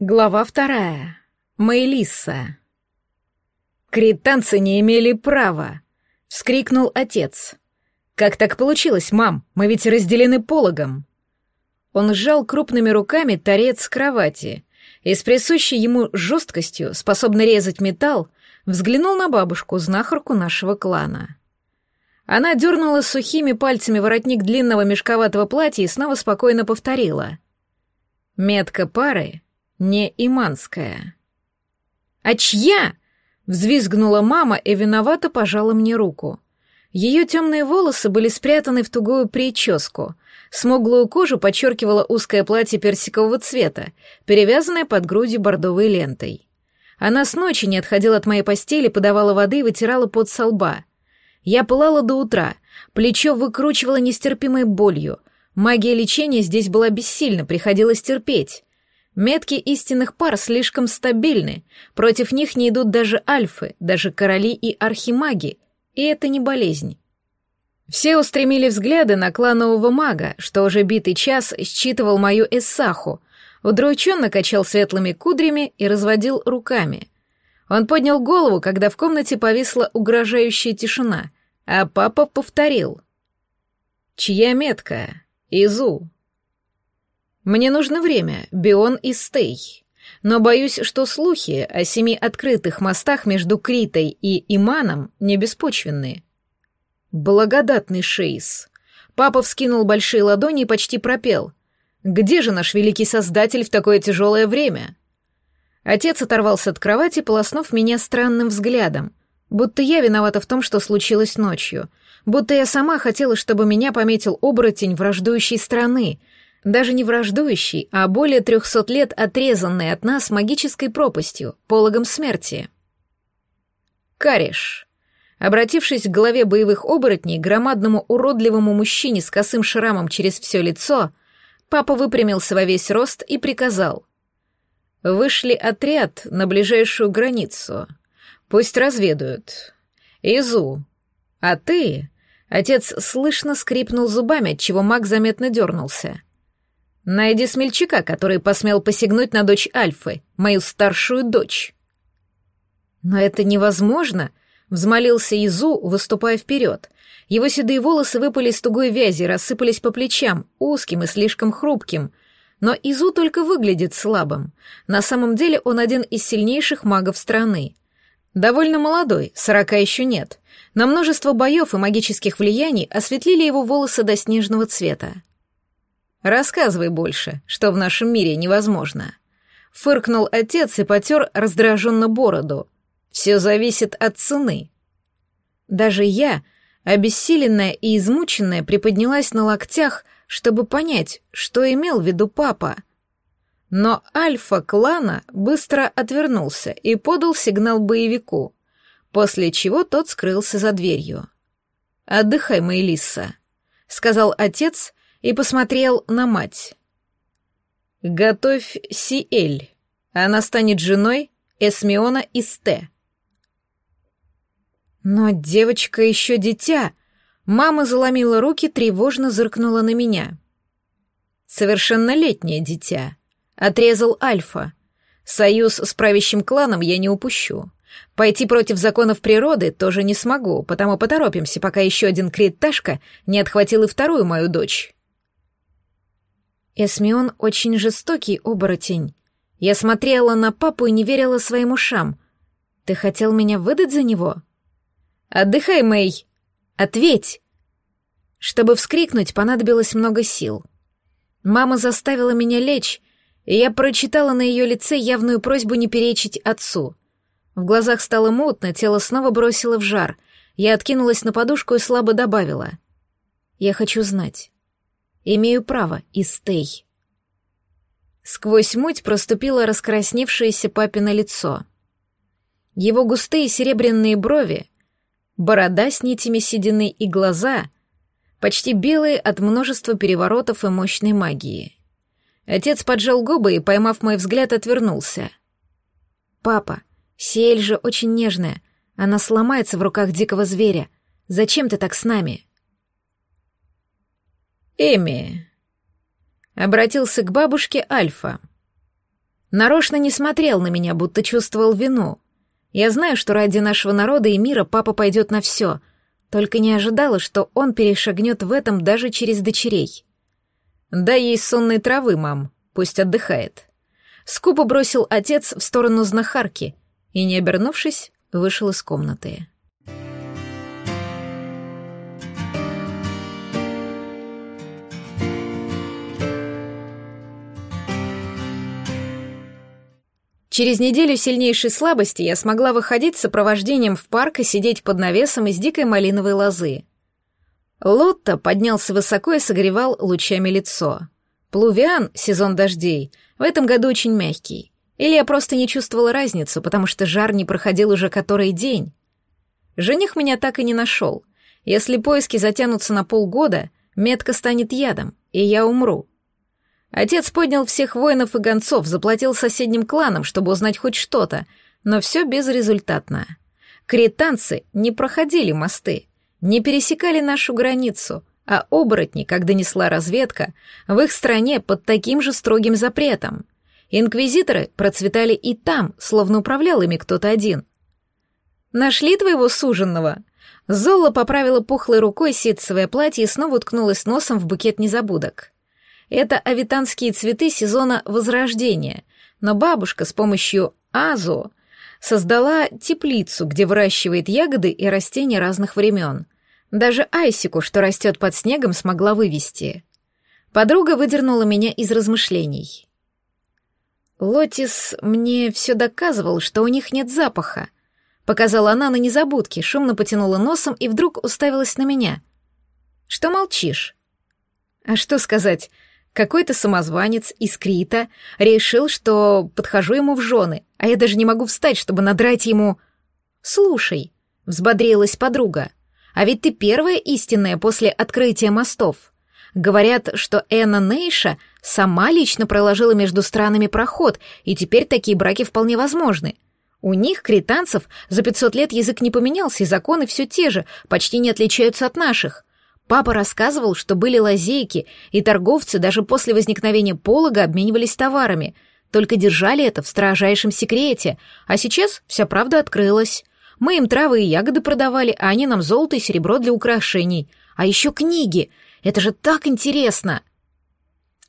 Глава вторая. Мэйлисса. «Кританцы не имели права!» — вскрикнул отец. «Как так получилось, мам? Мы ведь разделены пологом!» Он сжал крупными руками торец кровати и с присущей ему жесткостью, способный резать металл, взглянул на бабушку, знахарку нашего клана. Она дернула сухими пальцами воротник длинного мешковатого платья и снова спокойно повторила. «Метка пары не иманская». «А чья?» — взвизгнула мама и виновато пожала мне руку. Ее темные волосы были спрятаны в тугую прическу. Смуглую кожу подчеркивало узкое платье персикового цвета, перевязанное под грудью бордовой лентой. Она с ночи не отходила от моей постели, подавала воды и вытирала пот со лба. Я пылала до утра, плечо выкручивало нестерпимой болью. Магия лечения здесь была бессильна, приходилось терпеть. Метки истинных пар слишком стабильны, против них не идут даже альфы, даже короли и архимаги, и это не болезнь. Все устремили взгляды на кланового мага, что уже битый час считывал мою эссаху, удрученно качал светлыми кудрями и разводил руками. Он поднял голову, когда в комнате повисла угрожающая тишина, а папа повторил. «Чья метка? Изу, мне нужно время, Бион и Стей. Но боюсь, что слухи о семи открытых мостах между Критой и Иманом не беспочвенные. Благодатный Шейс. Папа вскинул большие ладони и почти пропел. «Где же наш великий создатель в такое тяжелое время?» Отец оторвался от кровати, полоснув меня странным взглядом, будто я виновата в том, что случилось ночью, будто я сама хотела, чтобы меня пометил оборотень враждующей страны, даже не враждующий, а более трехсот лет отрезанный от нас магической пропастью, пологом смерти. Кариш. Обратившись к главе боевых оборотней, громадному уродливому мужчине с косым шрамом через все лицо, папа выпрямился во весь рост и приказал. «Вышли отряд на ближайшую границу. Пусть разведают. Изу. А ты...» Отец слышно скрипнул зубами, отчего маг заметно дернулся. Найди смельчака, который посмел посягнуть на дочь Альфы, мою старшую дочь. Но это невозможно, взмолился Изу, выступая вперед. Его седые волосы выпали из тугой вязи, рассыпались по плечам, узким и слишком хрупким. Но Изу только выглядит слабым. На самом деле он один из сильнейших магов страны. Довольно молодой, сорока еще нет. На множество боев и магических влияний осветлили его волосы до снежного цвета. Рассказывай больше, что в нашем мире невозможно. Фыркнул отец и потер раздраженно бороду. Все зависит от цены. Даже я, обессиленная и измученная, приподнялась на локтях, чтобы понять, что имел в виду папа. Но альфа клана быстро отвернулся и подал сигнал боевику, после чего тот скрылся за дверью. «Отдыхай, Мэйлисса», — сказал отец, и посмотрел на мать. «Готовь Сиэль. Она станет женой Эсмиона из Т». «Но девочка еще дитя», Мама заломила руки, тревожно зыркнула на меня. «Совершеннолетнее дитя», — отрезал Альфа. «Союз с правящим кланом я не упущу. Пойти против законов природы тоже не смогу, потому поторопимся, пока еще один криташка не отхватил и вторую мою дочь». Эсмион очень жестокий оборотень. Я смотрела на папу и не верила своим ушам. Ты хотел меня выдать за него? Отдыхай, Мэй. Ответь. Чтобы вскрикнуть, понадобилось много сил. Мама заставила меня лечь, и я прочитала на ее лице явную просьбу не перечить отцу. В глазах стало мутно, тело снова бросило в жар. Я откинулась на подушку и слабо добавила. «Я хочу знать. Имею право, Истей. Сквозь муть проступило раскрасневшееся папино лицо. Его густые серебряные брови, борода с нитями седины и глаза, почти белые от множества переворотов и мощной магии. Отец поджал губы и, поймав мой взгляд, отвернулся. «Папа, Сиэль же очень нежная. Она сломается в руках дикого зверя. Зачем ты так с нами?» Эми!» Обратился к бабушке Альфа. Нарочно не смотрел на меня, будто чувствовал вину. Я знаю, что ради нашего народа и мира папа пойдет на все, только не ожидала, что он перешагнет в этом даже через дочерей. «Дай ей сонной травы, мам, пусть отдыхает». Скупо бросил отец в сторону знахарки и, не обернувшись, вышел из комнаты. Через неделю сильнейшей слабости я смогла выходить с сопровождением в парк и сидеть под навесом из дикой малиновой лозы. Лотто поднялся высоко и согревал лучами лицо. Плувиан, сезон дождей, в этом году очень мягкий. Или я просто не чувствовала разницу, потому что жар не проходил уже который день. Жених меня так и не нашел. Если поиски затянутся на полгода, метка станет ядом, и я умру. Отец поднял всех воинов и гонцов, заплатил соседним кланам, чтобы узнать хоть что-то, но все безрезультатно. Кританцы не проходили мосты, не пересекали нашу границу, а оборотни, как донесла разведка, в их стране под таким же строгим запретом. Инквизиторы процветали и там, словно управлял ими кто-то один. «Нашли твоего суженного?» Золла поправила пухлой рукой ситцевое платье и снова уткнулась носом в букет незабудок. Это авитанские цветы сезона Возрождения, но бабушка с помощью Азу создала теплицу, где выращивает ягоды и растения разных времен. Даже Айсику, что растет под снегом, смогла вывести. Подруга выдернула меня из размышлений. Лотис мне все доказывал, что у них нет запаха. Показала она на незабудке, шумно потянула носом и вдруг уставилась на меня. Что молчишь? А что сказать? Какой-то самозванец из Крита решил, что подхожу ему в жены, а я даже не могу встать, чтобы надрать ему... «Слушай», — взбодрилась подруга, «а ведь ты первая истинная после открытия мостов. Говорят, что Энна Нейша сама лично проложила между странами проход, и теперь такие браки вполне возможны. У них, кританцев, за 500 лет язык не поменялся, и законы все те же, почти не отличаются от наших. Папа рассказывал, что были лазейки, и торговцы даже после возникновения полога обменивались товарами, только держали это в строжайшем секрете, а сейчас вся правда открылась. Мы им травы и ягоды продавали, а они нам золото и серебро для украшений. А еще книги. Это же так интересно.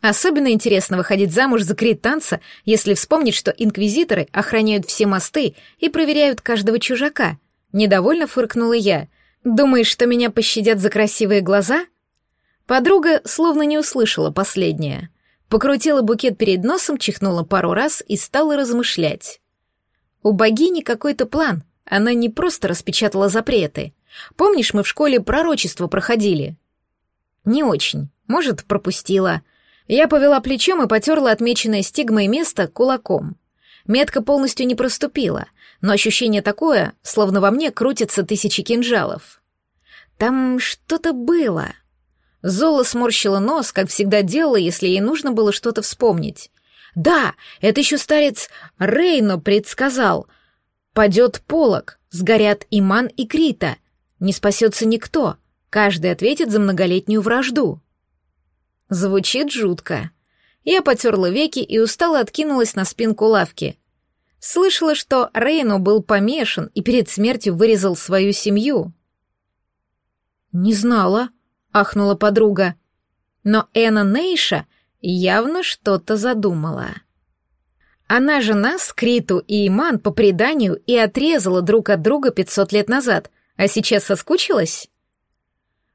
Особенно интересно выходить замуж за кританца, если вспомнить, что инквизиторы охраняют все мосты и проверяют каждого чужака. Недовольно фыркнула я — Думаешь, что меня пощадят за красивые глаза? Подруга словно не услышала последнее. Покрутила букет перед носом, чихнула пару раз и стала размышлять. У богини какой-то план. Она не просто распечатала запреты. Помнишь, мы в школе пророчество проходили? Не очень. Может, пропустила. Я повела плечом и потерла отмеченное стигмой место кулаком. Метка полностью не проступила, но ощущение такое, словно во мне крутятся тысячи кинжалов. Там что-то было. Зола сморщила нос, как всегда делала, если ей нужно было что-то вспомнить. Да, это еще старец Рейно предсказал. Падет полог, сгорят Иман и Крита. Не спасется никто, каждый ответит за многолетнюю вражду. Звучит жутко. Я потерла веки и устало откинулась на спинку лавки. Слышала, что Рейну был помешан и перед смертью вырезал свою семью. «Не знала», — ахнула подруга. Но Эна Нейша явно что-то задумала. Она же нас, Криту и Иман, по преданию и отрезала друг от друга пятьсот лет назад, а сейчас соскучилась?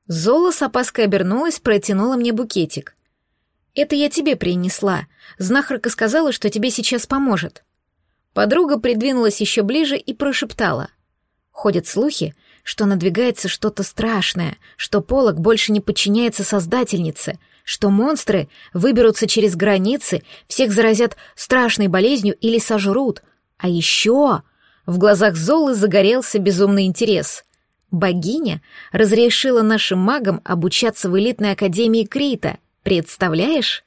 Зола с опаской обернулась, протянула мне букетик. «Это я тебе принесла. Знахарка сказала, что тебе сейчас поможет». Подруга придвинулась еще ближе и прошептала. Ходят слухи, что надвигается что-то страшное, что полог больше не подчиняется создательнице, что монстры выберутся через границы, всех заразят страшной болезнью или сожрут. А еще в глазах Золы загорелся безумный интерес. Богиня разрешила нашим магам обучаться в элитной академии Крита — Представляешь?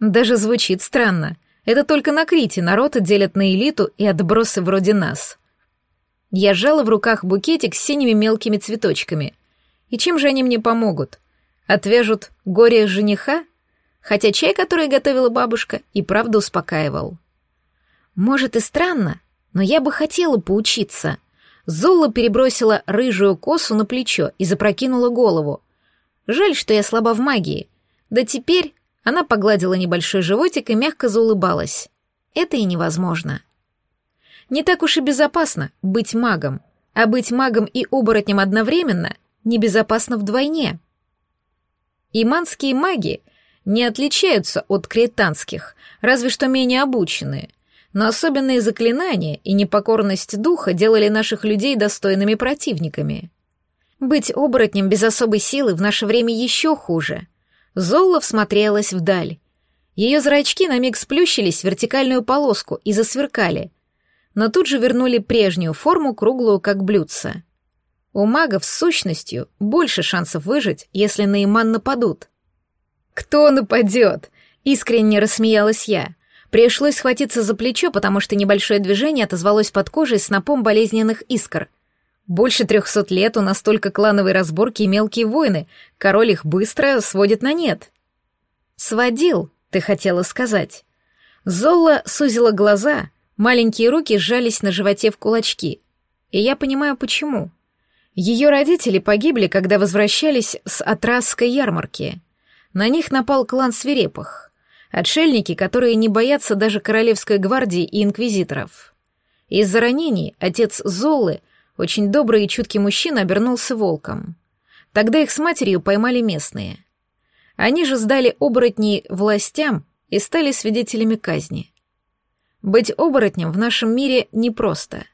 Даже звучит странно. Это только на Крите народ делят на элиту и отбросы вроде нас. Я сжала в руках букетик с синими мелкими цветочками. И чем же они мне помогут? Отвяжут горе жениха? хотя чай, который готовила бабушка, и правда успокаивал. Может и странно, но я бы хотела поучиться. Золла перебросила рыжую косу на плечо и запрокинула голову. Жаль, что я слаба в магии. Да теперь она погладила небольшой животик и мягко заулыбалась. Это и невозможно. Не так уж и безопасно быть магом, а быть магом и оборотнем одновременно небезопасно вдвойне. Иманские маги не отличаются от кретанских, разве что менее обученные, но особенные заклинания и непокорность духа делали наших людей достойными противниками. Быть оборотнем без особой силы в наше время еще хуже. Золла всмотрелась вдаль. Ее зрачки на миг сплющились в вертикальную полоску и засверкали, но тут же вернули прежнюю форму, круглую как блюдце. У магов с сущностью больше шансов выжить, если на Иман нападут. «Кто нападет?» — искренне рассмеялась я. Пришлось схватиться за плечо, потому что небольшое движение отозвалось под кожей снопом болезненных искр. Больше трехсот лет у нас только клановые разборки и мелкие войны, король их быстро сводит на нет. «Сводил», ты хотела сказать. Золла сузила глаза, маленькие руки сжались на животе в кулачки. И я понимаю, почему. Ее родители погибли, когда возвращались с Атрасской ярмарки. На них напал клан свирепых. Отшельники, которые не боятся даже королевской гвардии и инквизиторов. Из-за ранений отец Золлы, очень добрый и чуткий мужчина, обернулся волком. Тогда их с матерью поймали местные. Они же сдали оборотней властям и стали свидетелями казни. Быть оборотнем в нашем мире непросто.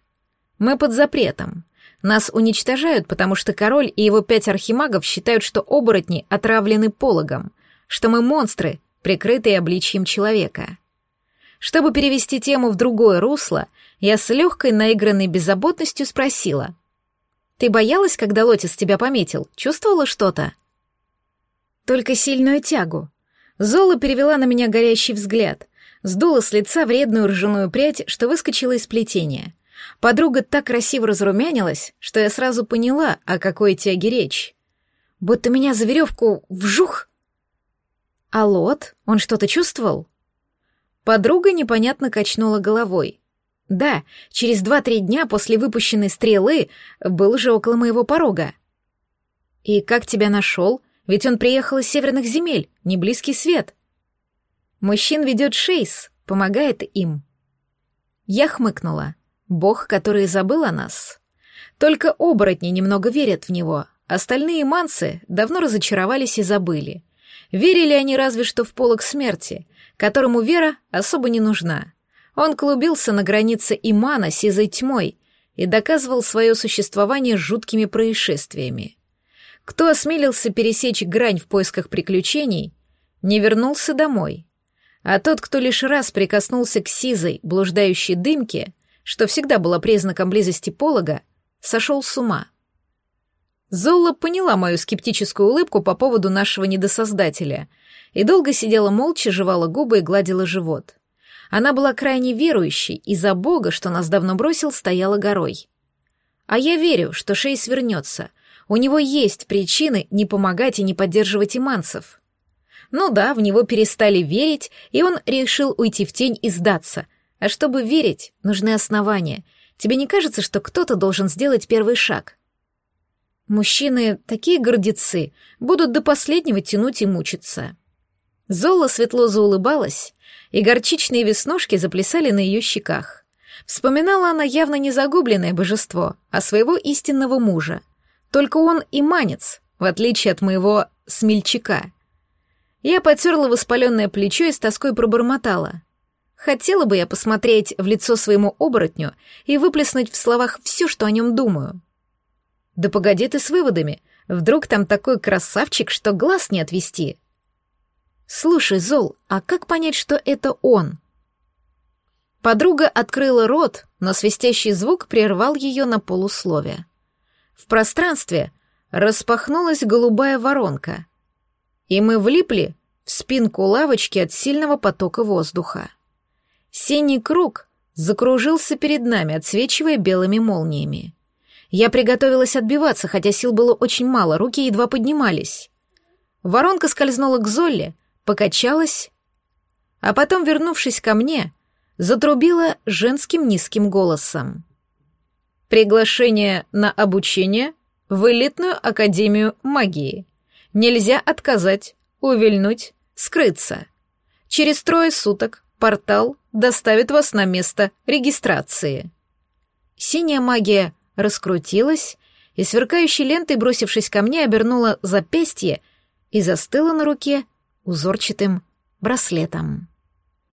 Мы под запретом. Нас уничтожают, потому что король и его пять архимагов считают, что оборотни отравлены пологом, что мы монстры, прикрытые обличьем человека. Чтобы перевести тему в другое русло, я с легкой наигранной беззаботностью спросила. «Ты боялась, когда Лотис тебя пометил? Чувствовала что-то?» только сильную тягу. Зола перевела на меня горящий взгляд, сдула с лица вредную ржаную прядь, что выскочила из плетения. Подруга так красиво разрумянилась, что я сразу поняла, о какой тяге речь. Будто меня за веревку вжух. А Лот, он что-то чувствовал? Подруга непонятно качнула головой. Да, через два-три дня после выпущенной стрелы был уже около моего порога. «И как тебя нашел?» Ведь он приехал из северных земель, не близкий свет. Мужчин ведет Шейс, помогает им. Я хмыкнула. Бог, который забыл о нас. Только оборотни немного верят в него, остальные мансы давно разочаровались и забыли. Верили они разве что в полок смерти, которому вера особо не нужна. Он клубился на границе имана сизой тьмой и доказывал свое существование жуткими происшествиями. Кто осмелился пересечь грань в поисках приключений, не вернулся домой. А тот, кто лишь раз прикоснулся к сизой, блуждающей дымке, что всегда было признаком близости полога, сошел с ума. Золла поняла мою скептическую улыбку по поводу нашего недосоздателя и долго сидела молча, жевала губы и гладила живот. Она была крайне верующей, и за Бога, что нас давно бросил, стояла горой. А я верю, что Шейс вернется, у него есть причины не помогать и не поддерживать иманцев. Ну да, в него перестали верить, и он решил уйти в тень и сдаться. А чтобы верить, нужны основания. Тебе не кажется, что кто-то должен сделать первый шаг? Мужчины, такие гордецы, будут до последнего тянуть и мучиться. Зола светло заулыбалась, и горчичные веснушки заплясали на ее щеках. Вспоминала она явно не загубленное божество, а своего истинного мужа. Только он и манец, в отличие от моего смельчака. Я потерла воспаленное плечо и с тоской пробормотала. Хотела бы я посмотреть в лицо своему оборотню и выплеснуть в словах все, что о нем думаю. Да погоди ты с выводами. Вдруг там такой красавчик, что глаз не отвести. Слушай, Зол, а как понять, что это он? Подруга открыла рот, но свистящий звук прервал ее на полусловие. В пространстве распахнулась голубая воронка, и мы влипли в спинку лавочки от сильного потока воздуха. Синий круг закружился перед нами, отсвечивая белыми молниями. Я приготовилась отбиваться, хотя сил было очень мало, руки едва поднимались. Воронка скользнула к Золле, покачалась, а потом, вернувшись ко мне, затрубила женским низким голосом. «Приглашение на обучение в элитную академию магии. Нельзя отказать, увильнуть, скрыться. Через трое суток портал доставит вас на место регистрации». Синяя магия раскрутилась и, сверкающей лентой, бросившись ко мне, обернула запястье и застыла на руке узорчатым браслетом.